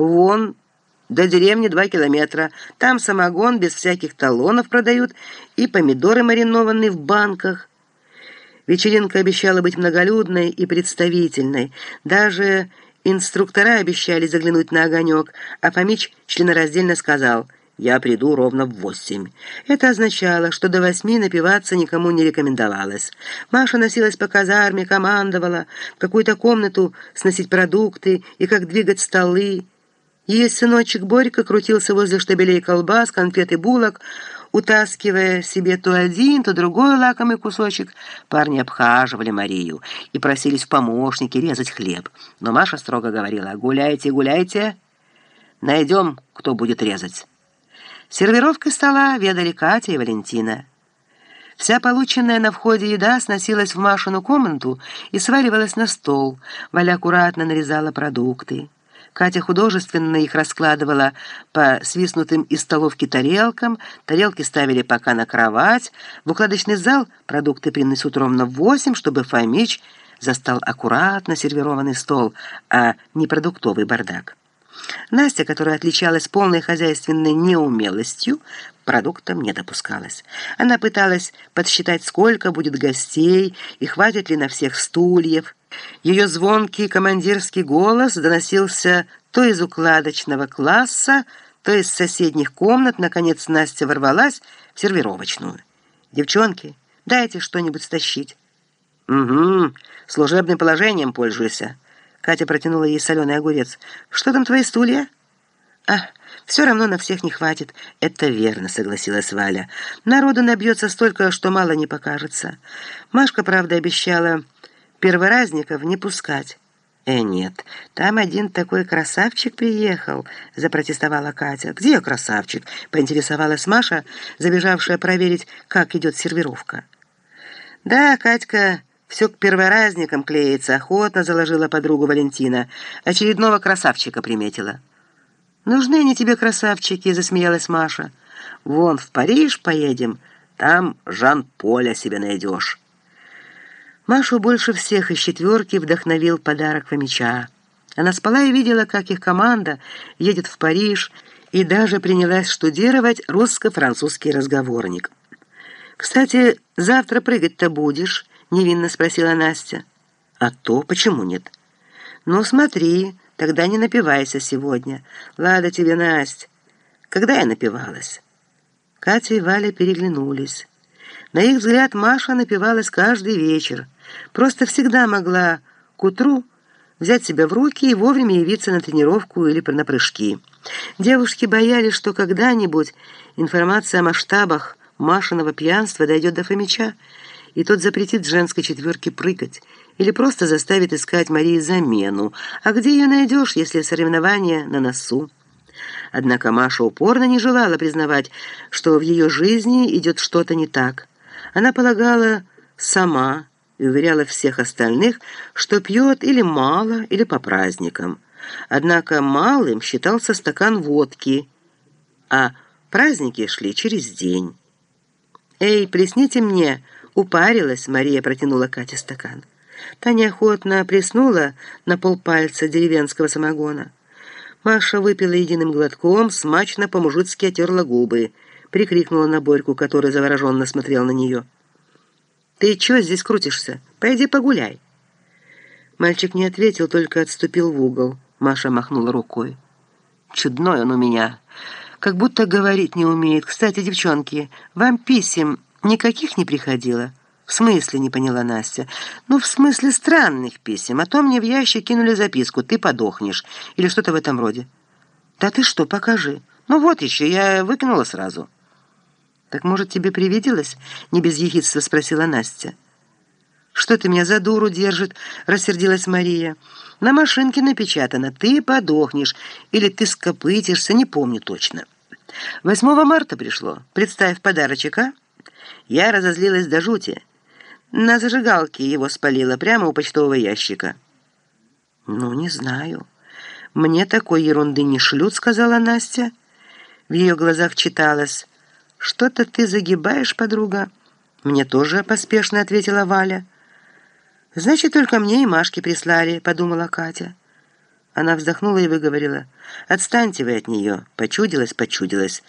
Вон, до деревни два километра. Там самогон без всяких талонов продают и помидоры маринованные в банках. Вечеринка обещала быть многолюдной и представительной. Даже инструктора обещали заглянуть на огонек, а Фомич членораздельно сказал «Я приду ровно в восемь». Это означало, что до восьми напиваться никому не рекомендовалось. Маша носилась по казарме, командовала, в какую-то комнату сносить продукты и как двигать столы. Ее сыночек Борька крутился возле штабелей колбас, конфет и булок, утаскивая себе то один, то другой лакомый кусочек. Парни обхаживали Марию и просились в помощники резать хлеб. Но Маша строго говорила «Гуляйте, гуляйте, найдем, кто будет резать». Сервировкой стола ведали Катя и Валентина. Вся полученная на входе еда сносилась в Машину комнату и сваривалась на стол. Валя аккуратно нарезала продукты. Катя художественно их раскладывала по свистнутым из столовки тарелкам, тарелки ставили пока на кровать. В укладочный зал продукты принесут ровно в восемь, чтобы Фомич застал аккуратно сервированный стол, а не продуктовый бардак. Настя, которая отличалась полной хозяйственной неумелостью, продуктам не допускалась. Она пыталась подсчитать, сколько будет гостей и хватит ли на всех стульев. Ее звонкий командирский голос доносился то из укладочного класса, то из соседних комнат. Наконец Настя ворвалась в сервировочную. «Девчонки, дайте что-нибудь стащить». «Угу, служебным положением пользуйся». Катя протянула ей соленый огурец. «Что там твои стулья?» «А, все равно на всех не хватит». «Это верно», — согласилась Валя. «Народу набьется столько, что мало не покажется». Машка, правда, обещала перворазников не пускать. «Э, нет, там один такой красавчик приехал», — запротестовала Катя. «Где красавчик?» — поинтересовалась Маша, забежавшая проверить, как идет сервировка. «Да, Катька...» «Все к перворазникам клеится», — охотно заложила подругу Валентина. Очередного красавчика приметила. «Нужны они тебе, красавчики», — засмеялась Маша. «Вон, в Париж поедем, там Жан-Поля себе найдешь». Машу больше всех из четверки вдохновил подарок Фомича. Она спала и видела, как их команда едет в Париж, и даже принялась штудировать русско-французский разговорник. «Кстати, завтра прыгать-то будешь?» — невинно спросила Настя. «А то? Почему нет?» «Ну, смотри, тогда не напивайся сегодня. Ладно тебе, Настя. Когда я напивалась?» Катя и Валя переглянулись. На их взгляд Маша напивалась каждый вечер. Просто всегда могла к утру взять себя в руки и вовремя явиться на тренировку или на прыжки. Девушки боялись, что когда-нибудь информация о масштабах Машиного пьянства дойдет до Фомича, и тот запретит женской четверке прыгать или просто заставит искать Марии замену. А где ее найдешь, если соревнования на носу? Однако Маша упорно не желала признавать, что в ее жизни идет что-то не так. Она полагала сама и уверяла всех остальных, что пьет или мало, или по праздникам. Однако малым считался стакан водки, а праздники шли через день. «Эй, плесните мне!» «Упарилась», — Мария протянула Кате стакан. Таня охотно приснула на полпальца деревенского самогона. Маша выпила единым глотком, смачно по-мужицки отерла губы, прикрикнула на Борьку, который завороженно смотрел на нее. «Ты чего здесь крутишься? Пойди погуляй». Мальчик не ответил, только отступил в угол. Маша махнула рукой. «Чудной он у меня. Как будто говорить не умеет. Кстати, девчонки, вам писем «Никаких не приходило?» «В смысле?» — не поняла Настя. «Ну, в смысле странных писем. А то мне в ящик кинули записку «Ты подохнешь» или что-то в этом роде». «Да ты что, покажи». «Ну вот еще, я выкинула сразу». «Так, может, тебе привиделось?» — не без ехидства спросила Настя. «Что ты меня за дуру держит?» — рассердилась Мария. «На машинке напечатано «Ты подохнешь» или «Ты скопытишься», не помню точно». 8 марта пришло. Представь подарочек, а?» Я разозлилась до жути. На зажигалке его спалила прямо у почтового ящика. «Ну, не знаю. Мне такой ерунды не шлют», — сказала Настя. В ее глазах читалось. «Что-то ты загибаешь, подруга?» «Мне тоже поспешно», — ответила Валя. «Значит, только мне и Машке прислали», — подумала Катя. Она вздохнула и выговорила. «Отстаньте вы от нее. Почудилась, почудилась.